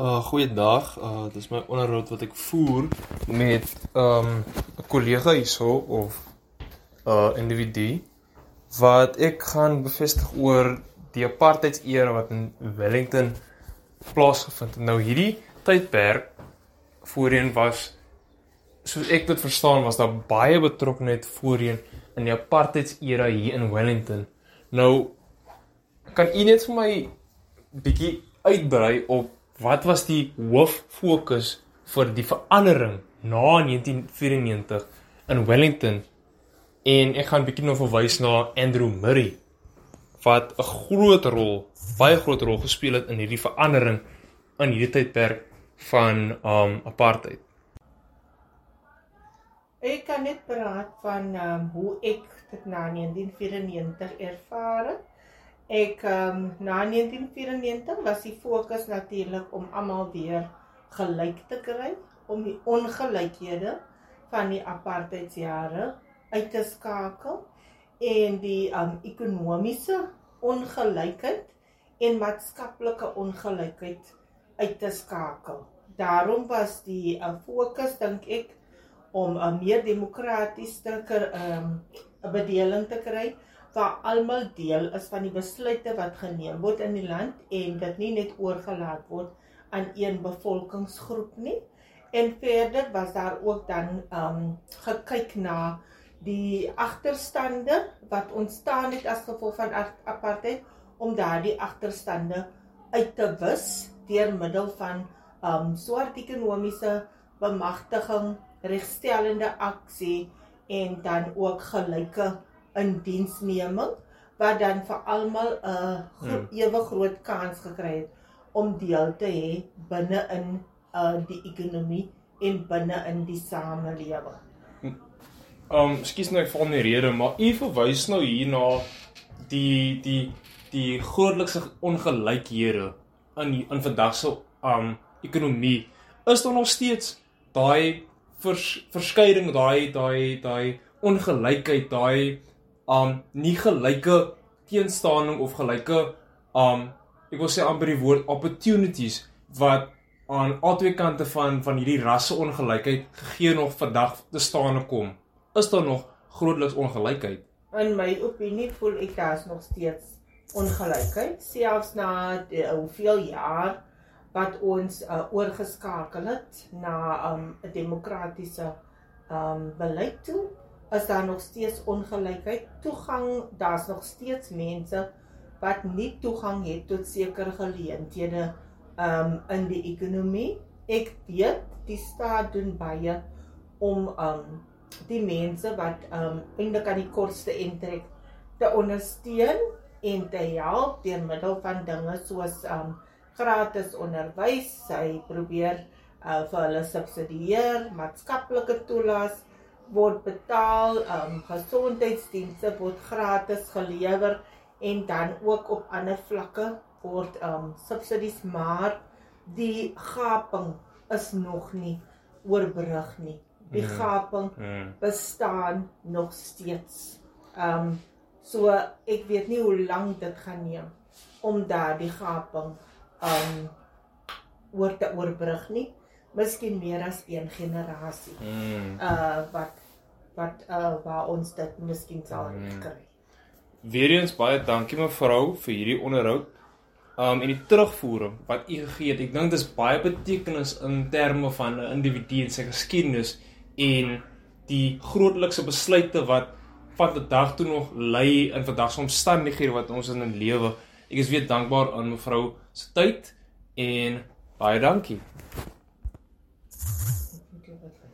Uh goeiedag. Uh dis my onderhoud wat ek voer met um 'n kollega hierso of 'n uh, individu wat ek gaan bevestig oor die apartheidsera wat in Wellington plaasgevind het. Nou hierdie tydperk voorheen was soos ek dit verstaan was daar baie betrokkeheid voorheen in die apartheidsera hier in Wellington. Nou kan u net vir my bietjie uitbrei op wat was die hooffokus vir die verandering na 1994 in Wellington? En ek gaan bietjie nou verwys na Andrew Murray wat 'n groot rol, baie groot rol gespeel het in hierdie verandering in hierdie tydperk van um apartheid. Ek kan net praat van um, hoe ek dit na 1994 ervaar het. Ek um, na 1994 was die fokus natuurlik om almal weer gelyk te kry, om die ongelykhede van die apartheidsjare uit te skakel en die um, ekonomiese ongelykheid en maatskaplike ongelykheid uit te skakel. Daarom was die uh, fokus dink ek om 'n uh, meer demokratiese 'n um, bedeling te kry waar almal deel is van die besluite wat geneem word in die land en dit nie net oorgelaat word aan een bevolkingsgroep nie. En verder was daar ook dan ehm um, gekyk na die agterstande wat ontstaan het as gevolg van apartheid om daardie agterstande uit te wis deur middel van ehm um, swart ekonomiese bemagtiging, regstellende aksie en dan ook gelyke in diensneming wat dan vir almal 'n hmm. ewe groot kans gekry het om deel te hê binne in uh, die ekonomie en binne in die samelewing. Ehm, um, skus nou ek val nie rede, maar u verwys nou hier na die die die grootlikste ongelykhede in in vandag se um ekonomie. Is daar nog steeds daai vers, verskeiding, daai daai daai ongelykheid, daai um nie gelyke teenstanding of gelyke um ek wil sê amper die woord opportunities wat aan albei kante van van hierdie rasseongelykheid gegee nog vandag te staan kom. Is daar nog grootliks ongelykheid? In my opinie voel ek daar's nog steeds ongelykheid selfs na die, uh, hoeveel jaar wat ons uh, oorgeskakel het na 'n um, demokratiese um beleid toe is daar nog steeds ongelykheid. Toegang, daar's nog steeds mense wat nie toegang het tot sekere geleenthede um in die ekonomie. Ek weet die staat doen baie om um die mense wat um eintlik aan die kortste intrek te ondersteun en te help deur middel van dinge soos um gratis onderwys. Sy probeer uh vir hulle subsidieer, maatskaplike toelaas word betaal, ehm um, gesondheidsdienste word gratis gelewer en dan ook op ander vlakke word ehm um, subsidies maar die gaping is nog nie oorbrug nie. Die mm. gaping mm. bestaan nog steeds. Ehm um, so ek weet nie hoe lank dit gaan neem om daardie gaping ehm um, oor te oorbrug nie miskien meer as een generasie. Mm. Uh wat wat uh waar ons dit miskien sal mm. kry. Weereens baie dankie mevrou vir hierdie onderhoud. Um en die terugvoering wat u gegee het. Ek dink dit is baie betekenis in terme van 'n individu en sy geskiedenis en die grootlikse besluite wat van die dag toe nog lê in vandag se omstandighede wat ons in lewe. Ek is weer dankbaar aan mevrou se tyd en baie dankie.